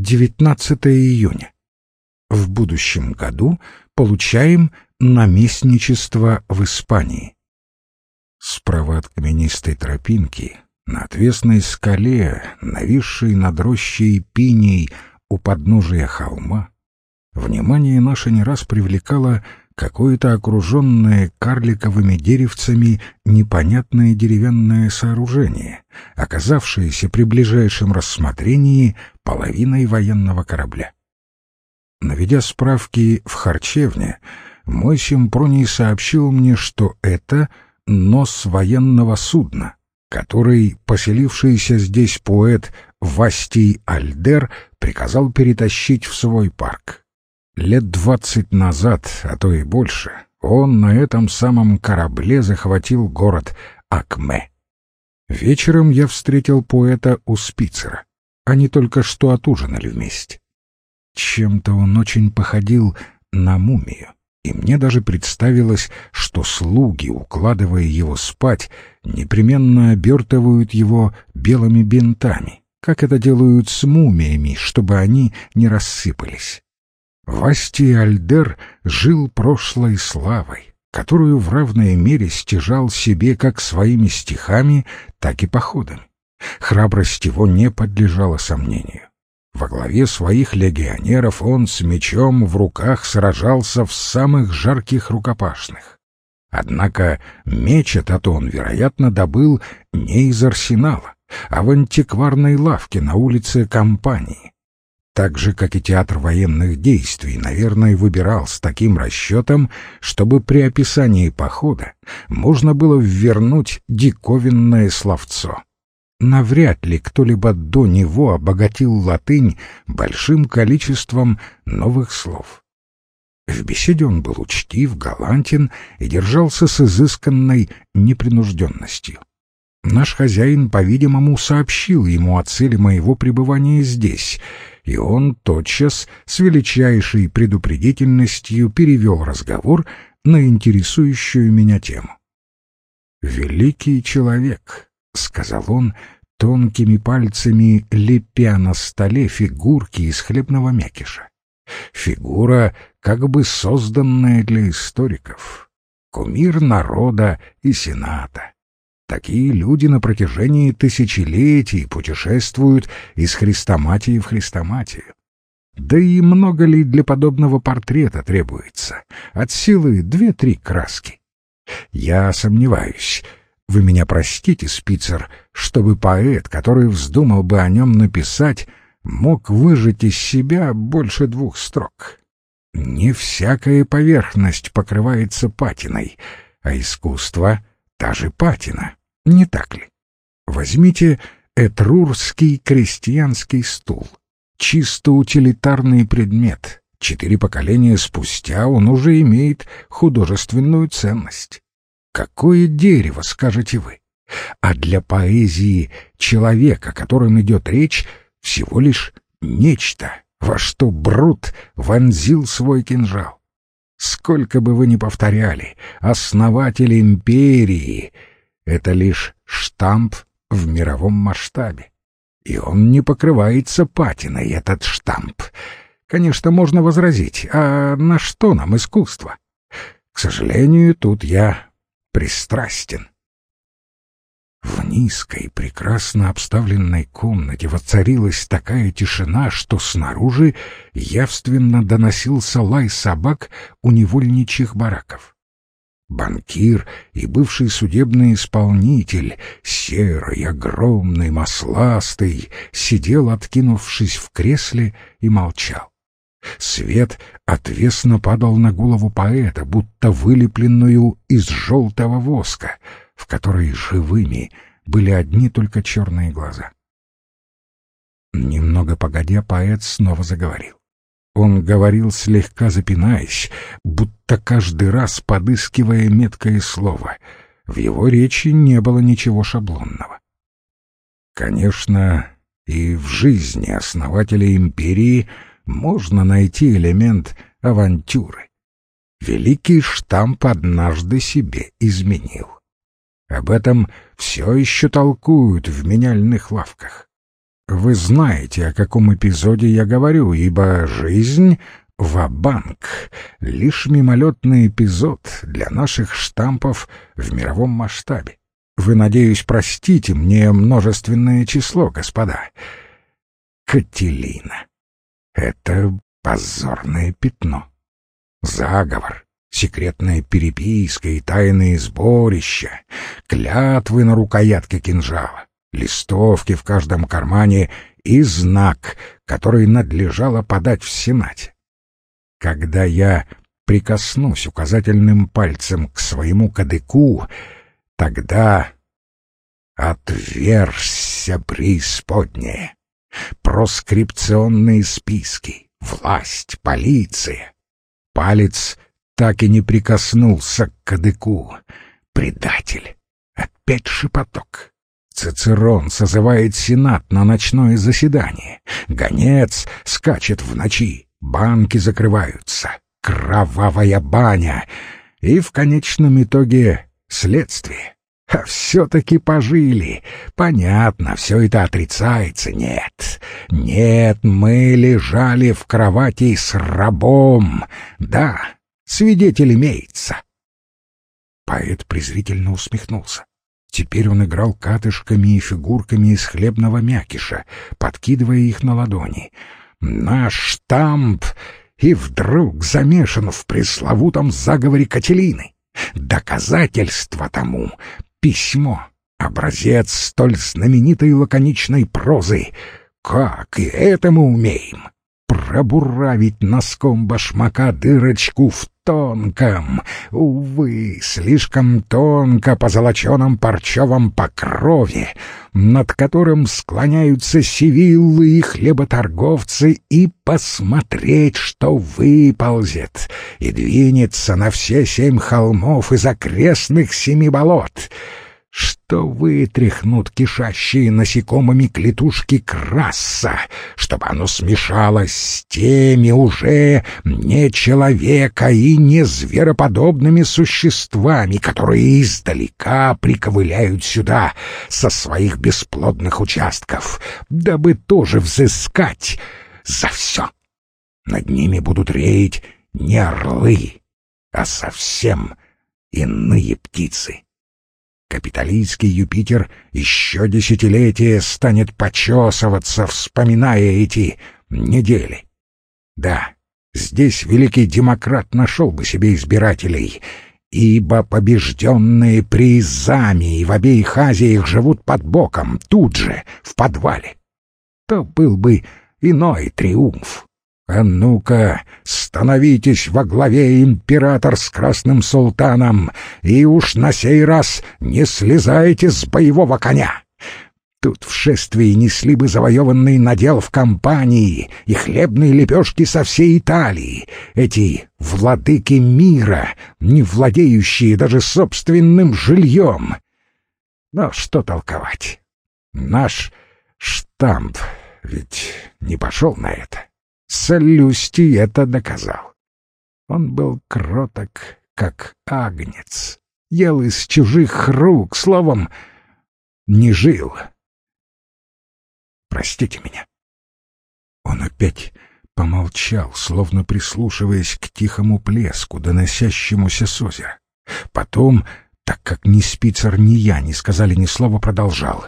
19 июня. В будущем году получаем наместничество в Испании. Справа от каменистой тропинки, на отвесной скале, нависшей над рощей пиней у подножия холма, внимание наше не раз привлекало какое-то окруженное карликовыми деревцами непонятное деревянное сооружение, оказавшееся при ближайшем рассмотрении половиной военного корабля. Наведя справки в харчевне, мой симпроний сообщил мне, что это нос военного судна, который поселившийся здесь поэт Вастий Альдер приказал перетащить в свой парк. Лет двадцать назад, а то и больше, он на этом самом корабле захватил город Акме. Вечером я встретил поэта у Спицера. Они только что отужинали вместе. Чем-то он очень походил на мумию, и мне даже представилось, что слуги, укладывая его спать, непременно обертывают его белыми бинтами, как это делают с мумиями, чтобы они не рассыпались. Васти Альдер жил прошлой славой, которую в равной мере стяжал себе как своими стихами, так и походами. Храбрость его не подлежала сомнению. Во главе своих легионеров он с мечом в руках сражался в самых жарких рукопашных. Однако меч этот он, вероятно, добыл не из арсенала, а в антикварной лавке на улице Компании, так же, как и театр военных действий, наверное, выбирал с таким расчетом, чтобы при описании похода можно было ввернуть диковинное словцо. Навряд ли кто-либо до него обогатил латынь большим количеством новых слов. В беседе он был учтив, галантен и держался с изысканной непринужденностью. Наш хозяин, по-видимому, сообщил ему о цели моего пребывания здесь — и он тотчас с величайшей предупредительностью перевел разговор на интересующую меня тему. «Великий человек», — сказал он, тонкими пальцами лепя на столе фигурки из хлебного мякиша. Фигура, как бы созданная для историков, кумир народа и сената. Такие люди на протяжении тысячелетий путешествуют из хрестоматии в хрестоматию. Да и много ли для подобного портрета требуется? От силы две-три краски. Я сомневаюсь. Вы меня простите, Спицер, чтобы поэт, который вздумал бы о нем написать, мог выжать из себя больше двух строк. Не всякая поверхность покрывается патиной, а искусство — та же патина. Не так ли? Возьмите этрурский крестьянский стул. Чисто утилитарный предмет. Четыре поколения спустя он уже имеет художественную ценность. Какое дерево, скажете вы? А для поэзии человека, о котором идет речь, всего лишь нечто, во что Брут вонзил свой кинжал. Сколько бы вы ни повторяли, основатель империи — это лишь штамп в мировом масштабе. И он не покрывается патиной, этот штамп. Конечно, можно возразить, а на что нам искусство? К сожалению, тут я пристрастен. В низкой, прекрасно обставленной комнате воцарилась такая тишина, что снаружи явственно доносился лай собак у невольничьих бараков банкир и бывший судебный исполнитель, серый, огромный, масластый, сидел, откинувшись в кресле, и молчал. Свет отвесно падал на голову поэта, будто вылепленную из желтого воска, в которой живыми были одни только черные глаза. Немного погодя, поэт снова заговорил. Он говорил, слегка запинаясь, будто каждый раз подыскивая меткое слово. В его речи не было ничего шаблонного. Конечно, и в жизни основателя империи можно найти элемент авантюры. Великий штамп однажды себе изменил. Об этом все еще толкуют в меняльных лавках. Вы знаете, о каком эпизоде я говорю, ибо жизнь Ва-банк — лишь мимолетный эпизод для наших штампов в мировом масштабе. Вы, надеюсь, простите мне множественное число, господа. Кателина. Это позорное пятно. Заговор, секретная переписка и тайные сборища, клятвы на рукоятке кинжала, листовки в каждом кармане и знак, который надлежало подать в Сенате. Когда я прикоснусь указательным пальцем к своему кадыку, тогда отверзься преисподняя. Проскрипционные списки, власть, полиция. Палец так и не прикоснулся к кадыку. Предатель. Опять шепоток. Цицерон созывает сенат на ночное заседание. Гонец скачет в ночи. Банки закрываются, кровавая баня и в конечном итоге следствие. А все-таки пожили. Понятно, все это отрицается. Нет, нет, мы лежали в кровати с рабом. Да, свидетель имеется. Поэт презрительно усмехнулся. Теперь он играл катышками и фигурками из хлебного мякиша, подкидывая их на ладони — наш штамп и вдруг замешан в пресловутом заговоре Кателины. Доказательство тому — письмо, образец столь знаменитой лаконичной прозы. Как и это мы умеем? Пробуравить носком башмака дырочку в тонком, увы, слишком тонко по золоченом парчевом покрове, над которым склоняются сивиллы и хлеботорговцы, и посмотреть, что выползет и двинется на все семь холмов из окрестных семи болот — что вытряхнут кишащие насекомыми клетушки краса, чтобы оно смешалось с теми уже не человека и не звероподобными существами, которые издалека приковыляют сюда со своих бесплодных участков, дабы тоже взыскать за все. Над ними будут реять не орлы, а совсем иные птицы. Капиталистский Юпитер еще десятилетия станет почесываться, вспоминая эти недели. Да, здесь великий демократ нашел бы себе избирателей, ибо побежденные призами в обеих Азиях живут под боком, тут же, в подвале. То был бы иной триумф. «А ну-ка, становитесь во главе император с красным султаном, и уж на сей раз не слезайте с боевого коня!» Тут в шествии несли бы завоеванный надел в компании и хлебные лепешки со всей Италии, эти владыки мира, не владеющие даже собственным жильем. Но что толковать? Наш штамп ведь не пошел на это. Солюстий это доказал. Он был кроток, как агнец, ел из чужих рук, словом, не жил. Простите меня. Он опять помолчал, словно прислушиваясь к тихому плеску, доносящемуся с озера. Потом, так как ни спицер, ни я не сказали ни слова, продолжал.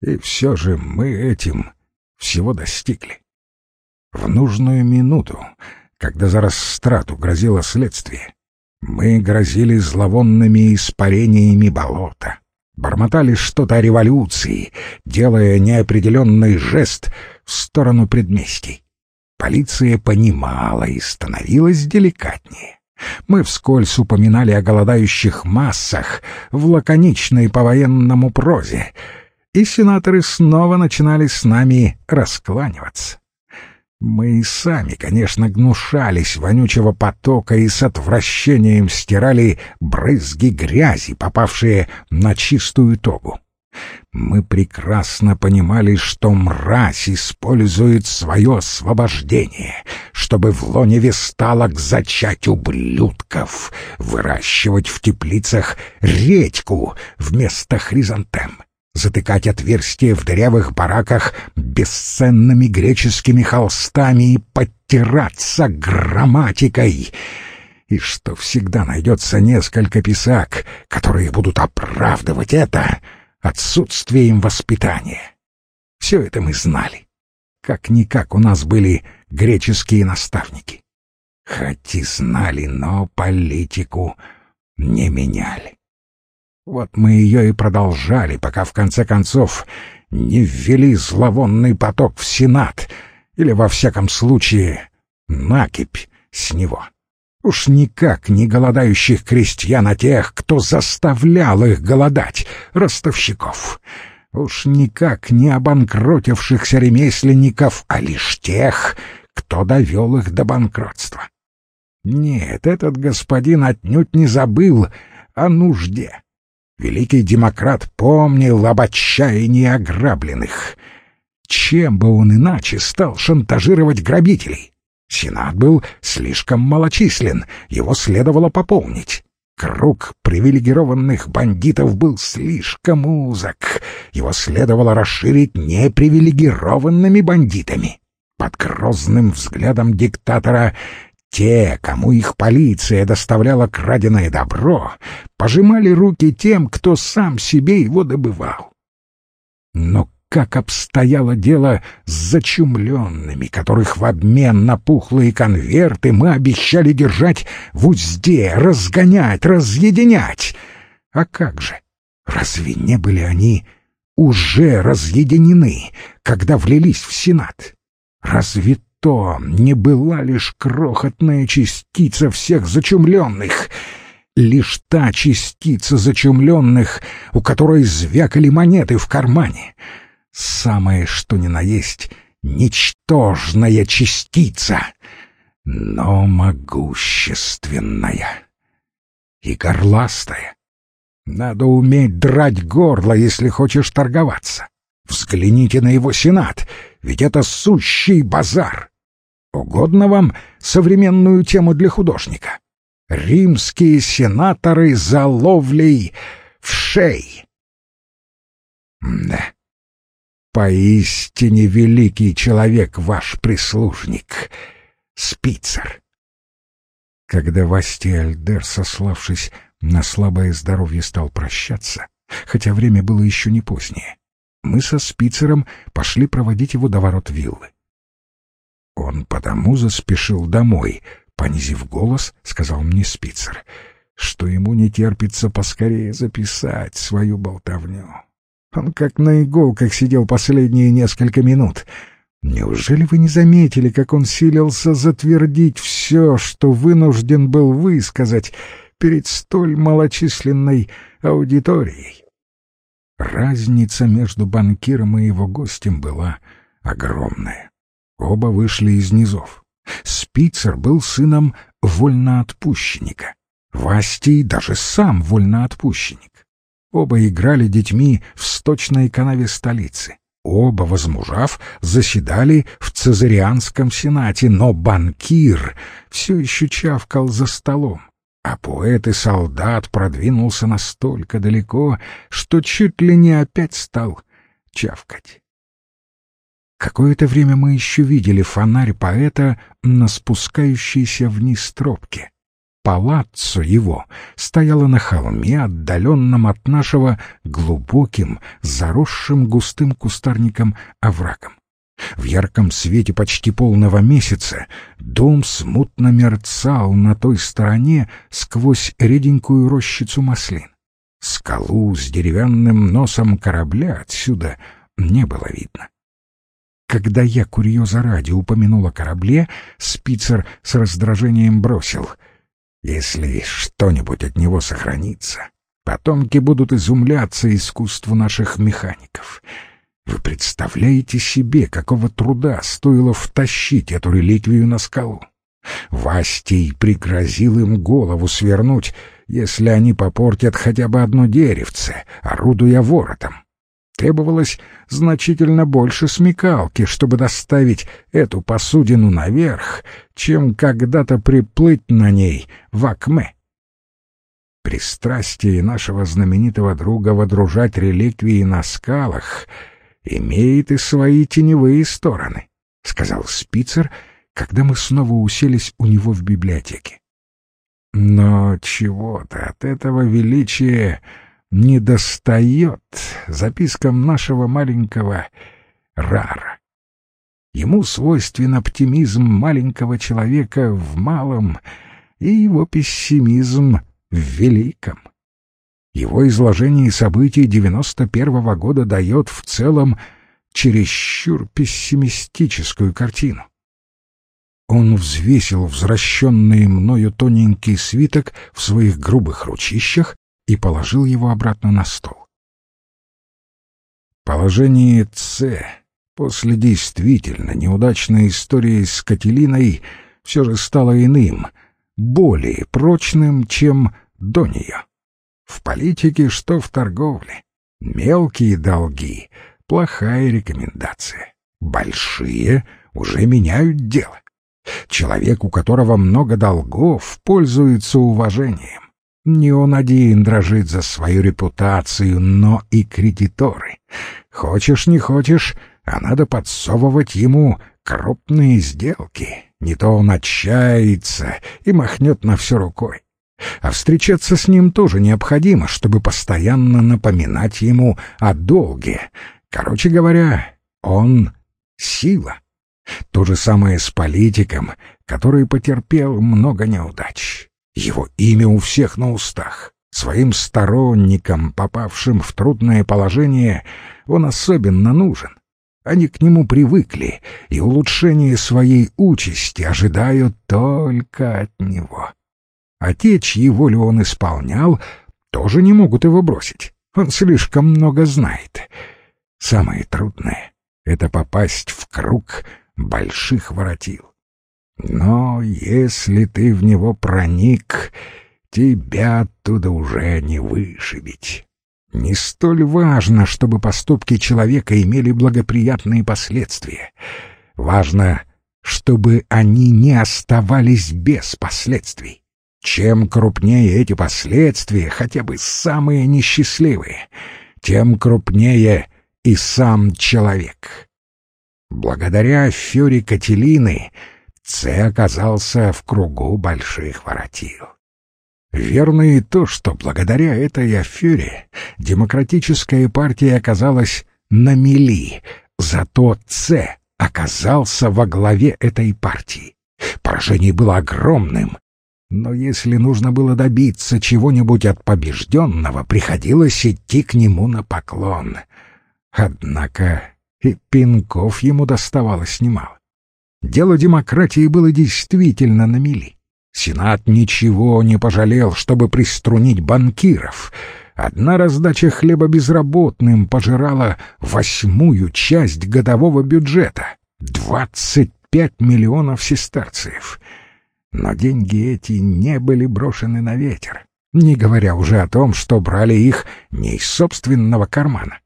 И все же мы этим всего достигли. В нужную минуту, когда за растрату грозило следствие, мы грозили зловонными испарениями болота, бормотали что-то о революции, делая неопределенный жест в сторону предместий. Полиция понимала и становилась деликатнее. Мы вскользь упоминали о голодающих массах в лаконичной по-военному прозе, и сенаторы снова начинали с нами раскланиваться. Мы и сами, конечно, гнушались вонючего потока и с отвращением стирали брызги грязи, попавшие на чистую тогу. Мы прекрасно понимали, что мразь использует свое освобождение, чтобы в лоне весталок зачать ублюдков, выращивать в теплицах редьку вместо хризантем затыкать отверстия в дырявых бараках бесценными греческими холстами и подтираться грамматикой, и что всегда найдется несколько писак, которые будут оправдывать это отсутствием воспитания. Все это мы знали. Как-никак у нас были греческие наставники. Хоть и знали, но политику не меняли. Вот мы ее и продолжали, пока в конце концов не ввели зловонный поток в Сенат, или, во всяком случае, накипь с него. Уж никак не голодающих крестьян, а тех, кто заставлял их голодать, ростовщиков. Уж никак не обанкротившихся ремесленников, а лишь тех, кто довел их до банкротства. Нет, этот господин отнюдь не забыл о нужде. Великий демократ помнил об отчаянии ограбленных. Чем бы он иначе стал шантажировать грабителей? Сенат был слишком малочислен, его следовало пополнить. Круг привилегированных бандитов был слишком узок, его следовало расширить непривилегированными бандитами. Под грозным взглядом диктатора те, кому их полиция доставляла краденое добро, пожимали руки тем, кто сам себе его добывал. Но как обстояло дело с зачумленными, которых в обмен на пухлые конверты мы обещали держать в узде, разгонять, разъединять? А как же? Разве не были они уже разъединены, когда влились в Сенат? Разве то не была лишь крохотная частица всех зачумленных, лишь та частица зачумленных, у которой звякали монеты в кармане. Самое что ни на есть ничтожная частица, но могущественная и горластая. Надо уметь драть горло, если хочешь торговаться. Взгляните на его сенат, ведь это сущий базар. Угодно вам современную тему для художника? Римские сенаторы за ловлей в шей. Да, поистине великий человек ваш прислужник, Спицер. Когда Васти Альдер, сославшись на слабое здоровье, стал прощаться, хотя время было еще не позднее, мы со Спицером пошли проводить его до ворот виллы. Он потому заспешил домой, понизив голос, сказал мне Спицер, что ему не терпится поскорее записать свою болтовню. Он как на иголках сидел последние несколько минут. Неужели вы не заметили, как он силился затвердить все, что вынужден был высказать перед столь малочисленной аудиторией? Разница между банкиром и его гостем была огромная. Оба вышли из низов. Спицер был сыном вольноотпущенника. Вастий даже сам вольноотпущенник. Оба играли детьми в сточной канаве столицы. Оба, возмужав, заседали в Цезарианском сенате, но банкир все еще чавкал за столом, а поэт и солдат продвинулся настолько далеко, что чуть ли не опять стал чавкать. Какое-то время мы еще видели фонарь поэта на спускающейся вниз тропке. Палаццо его стояло на холме, отдаленном от нашего глубоким, заросшим густым кустарником оврагом. В ярком свете почти полного месяца дом смутно мерцал на той стороне сквозь реденькую рощицу маслин. Скалу с деревянным носом корабля отсюда не было видно. Когда я курьеза ради упомянул о корабле, Спицер с раздражением бросил. «Если что-нибудь от него сохранится, потомки будут изумляться искусству наших механиков. Вы представляете себе, какого труда стоило втащить эту реликвию на скалу? Вастий пригрозил им голову свернуть, если они попортят хотя бы одно деревце, орудуя воротом. Требовалось значительно больше смекалки, чтобы доставить эту посудину наверх, чем когда-то приплыть на ней в Акме. Пристрастие нашего знаменитого друга водружать реликвии на скалах имеет и свои теневые стороны, — сказал Спицер, когда мы снова уселись у него в библиотеке. Но чего-то от этого величия не достает запискам нашего маленького Рара. Ему свойствен оптимизм маленького человека в малом и его пессимизм в великом. Его изложение событий девяносто первого года дает в целом чересчур пессимистическую картину. Он взвесил возвращенный мною тоненький свиток в своих грубых ручищах и положил его обратно на стол. Положение «С» после действительно неудачной истории с Кателиной все же стало иным, более прочным, чем до нее. В политике, что в торговле. Мелкие долги — плохая рекомендация. Большие уже меняют дело. Человек, у которого много долгов, пользуется уважением. Не он один дрожит за свою репутацию, но и кредиторы. Хочешь, не хочешь, а надо подсовывать ему крупные сделки. Не то он отчается и махнет на все рукой. А встречаться с ним тоже необходимо, чтобы постоянно напоминать ему о долге. Короче говоря, он — сила. То же самое с политиком, который потерпел много неудач. Его имя у всех на устах. Своим сторонникам, попавшим в трудное положение, он особенно нужен. Они к нему привыкли, и улучшение своей участи ожидают только от него. А те, чьи волю он исполнял, тоже не могут его бросить. Он слишком много знает. Самое трудное — это попасть в круг больших воротил. Но если ты в него проник, тебя оттуда уже не вышибить. Не столь важно, чтобы поступки человека имели благоприятные последствия. Важно, чтобы они не оставались без последствий. Чем крупнее эти последствия, хотя бы самые несчастливые, тем крупнее и сам человек. Благодаря афере Кателины Ц оказался в кругу больших воротил. Верно и то, что благодаря этой афере демократическая партия оказалась на мели, зато Ц оказался во главе этой партии. Поражение было огромным, но если нужно было добиться чего-нибудь от побежденного, приходилось идти к нему на поклон. Однако и пинков ему доставалось немало. Дело демократии было действительно на мели. Сенат ничего не пожалел, чтобы приструнить банкиров. Одна раздача хлеба безработным пожирала восьмую часть годового бюджета — двадцать пять миллионов сестерциев. Но деньги эти не были брошены на ветер, не говоря уже о том, что брали их не из собственного кармана.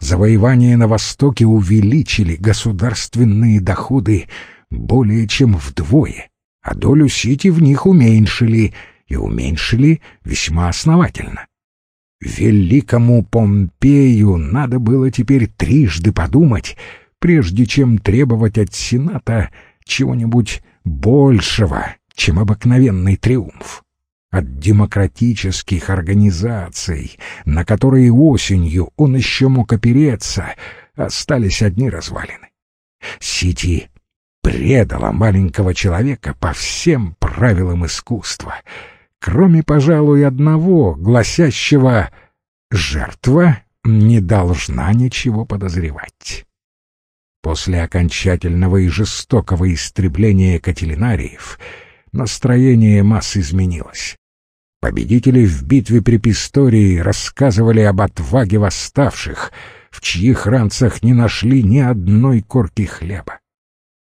Завоевания на Востоке увеличили государственные доходы более чем вдвое а долю Сити в них уменьшили, и уменьшили весьма основательно. Великому Помпею надо было теперь трижды подумать, прежде чем требовать от Сената чего-нибудь большего, чем обыкновенный триумф. От демократических организаций, на которые осенью он еще мог опереться, остались одни развалины. Сити предала маленького человека по всем правилам искусства, кроме, пожалуй, одного, гласящего «жертва не должна ничего подозревать». После окончательного и жестокого истребления кателинариев настроение масс изменилось. Победители в битве при Пистории рассказывали об отваге восставших, в чьих ранцах не нашли ни одной корки хлеба.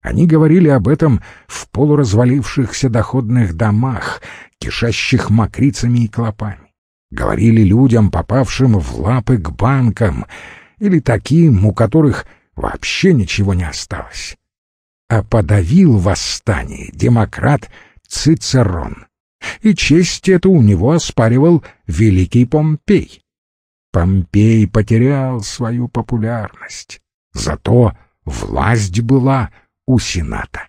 Они говорили об этом в полуразвалившихся доходных домах, кишащих мокрицами и клопами. Говорили людям, попавшим в лапы к банкам, или таким, у которых вообще ничего не осталось. А подавил восстание демократ Цицерон, и честь эту у него оспаривал великий Помпей. Помпей потерял свою популярность, зато власть была у Сената.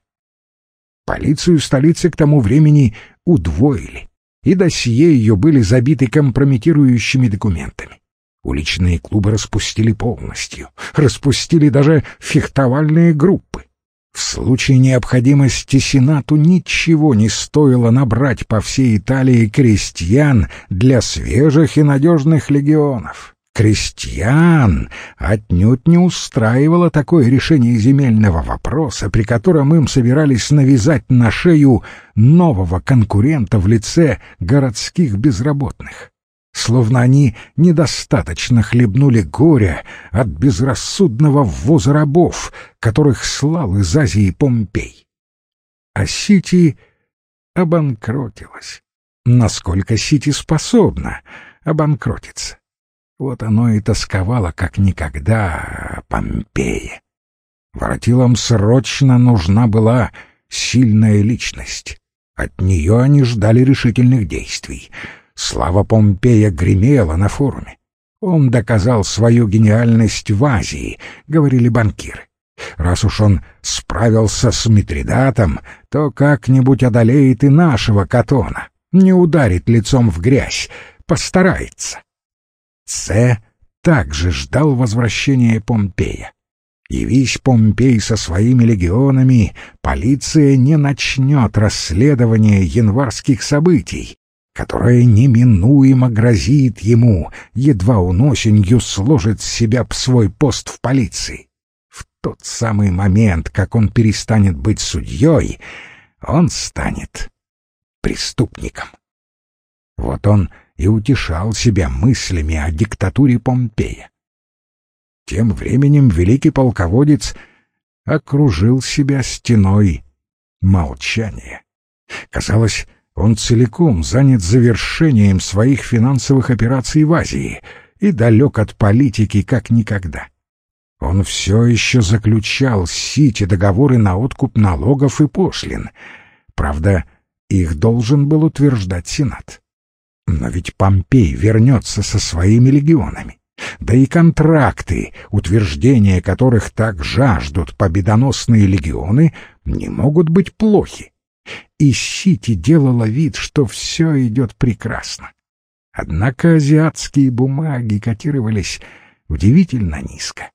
Полицию столицы к тому времени удвоили, и досье ее были забиты компрометирующими документами. Уличные клубы распустили полностью, распустили даже фехтовальные группы. В случае необходимости Сенату ничего не стоило набрать по всей Италии крестьян для свежих и надежных легионов. Крестьян отнюдь не устраивало такое решение земельного вопроса, при котором им собирались навязать на шею нового конкурента в лице городских безработных. Словно они недостаточно хлебнули горя от безрассудного ввоза рабов, которых слал из Азии Помпей. А Сити обанкротилась. Насколько Сити способна обанкротиться? Вот оно и тосковало, как никогда, Помпея. Воротилам срочно нужна была сильная личность. От нее они ждали решительных действий. Слава Помпея гремела на форуме. Он доказал свою гениальность в Азии, говорили банкиры. Раз уж он справился с Митридатом, то как-нибудь одолеет и нашего Катона, не ударит лицом в грязь, постарается. С также ждал возвращения Помпея. Явись Помпей со своими легионами, полиция не начнет расследование январских событий, которое неминуемо грозит ему, едва он осенью сложит с себя свой пост в полиции. В тот самый момент, как он перестанет быть судьей, он станет преступником. Вот он и утешал себя мыслями о диктатуре Помпея. Тем временем великий полководец окружил себя стеной молчания. Казалось, он целиком занят завершением своих финансовых операций в Азии и далек от политики как никогда. Он все еще заключал с Сити договоры на откуп налогов и пошлин. Правда, их должен был утверждать Сенат. Но ведь Помпей вернется со своими легионами. Да и контракты, утверждения которых так жаждут победоносные легионы, не могут быть плохи. И Сити делала вид, что все идет прекрасно. Однако азиатские бумаги котировались удивительно низко.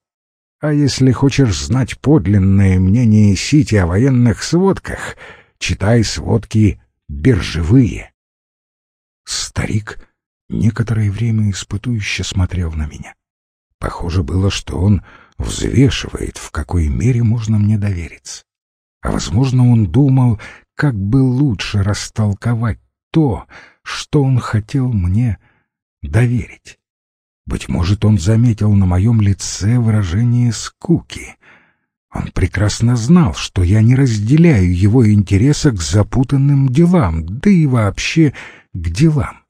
А если хочешь знать подлинное мнение Сити о военных сводках, читай сводки биржевые. Старик некоторое время испытующе смотрел на меня. Похоже было, что он взвешивает, в какой мере можно мне довериться. А, возможно, он думал, как бы лучше растолковать то, что он хотел мне доверить. Быть может, он заметил на моем лице выражение скуки. Он прекрасно знал, что я не разделяю его интереса к запутанным делам, да и вообще к делам.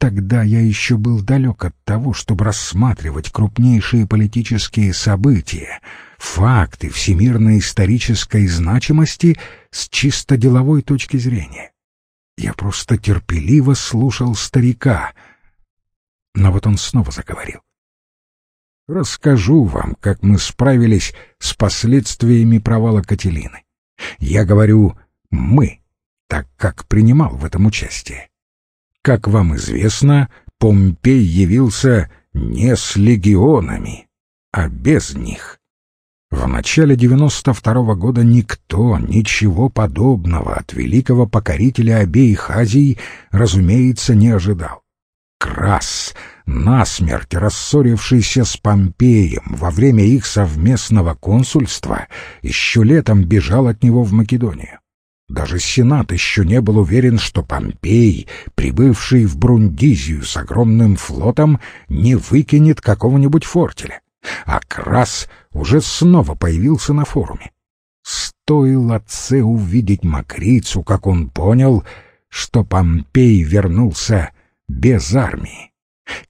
Тогда я еще был далек от того, чтобы рассматривать крупнейшие политические события, факты всемирной исторической значимости с чисто деловой точки зрения. Я просто терпеливо слушал старика. Но вот он снова заговорил. Расскажу вам, как мы справились с последствиями провала Кателины. Я говорю «мы», так как принимал в этом участие. Как вам известно, Помпей явился не с легионами, а без них. В начале 92 -го года никто ничего подобного от великого покорителя обеих Азий, разумеется, не ожидал. Крас, насмерть рассорившийся с Помпеем во время их совместного консульства, еще летом бежал от него в Македонию. Даже Сенат еще не был уверен, что Помпей, прибывший в Брундизию с огромным флотом, не выкинет какого-нибудь фортеля. А Крас уже снова появился на форуме. Стоило Це увидеть Макрицу, как он понял, что Помпей вернулся без армии.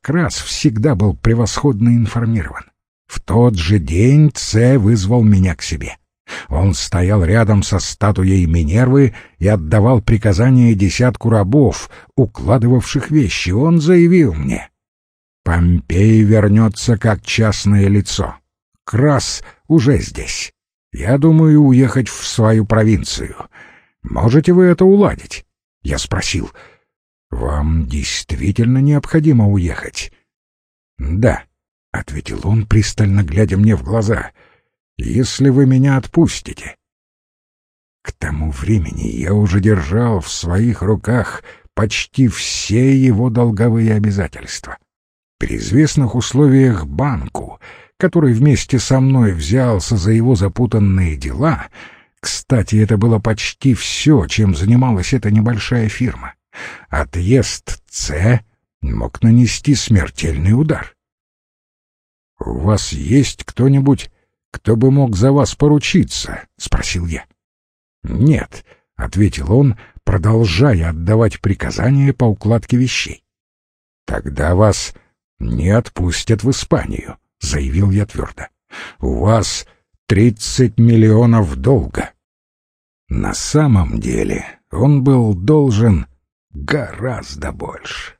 Крас всегда был превосходно информирован. В тот же день Це вызвал меня к себе. Он стоял рядом со статуей Минервы и отдавал приказания десятку рабов, укладывавших вещи. Он заявил мне, «Помпей вернется как частное лицо. Крас уже здесь. Я думаю уехать в свою провинцию. Можете вы это уладить?» Я спросил, «Вам действительно необходимо уехать?» «Да», — ответил он, пристально глядя мне в глаза, — «если вы меня отпустите». К тому времени я уже держал в своих руках почти все его долговые обязательства. При известных условиях банку, который вместе со мной взялся за его запутанные дела, кстати, это было почти все, чем занималась эта небольшая фирма, отъезд С мог нанести смертельный удар. «У вас есть кто-нибудь, кто бы мог за вас поручиться?» — спросил я. «Нет», — ответил он, продолжая отдавать приказания по укладке вещей. «Тогда вас не отпустят в Испанию», — заявил я твердо. «У вас тридцать миллионов долга». На самом деле он был должен гораздо больше.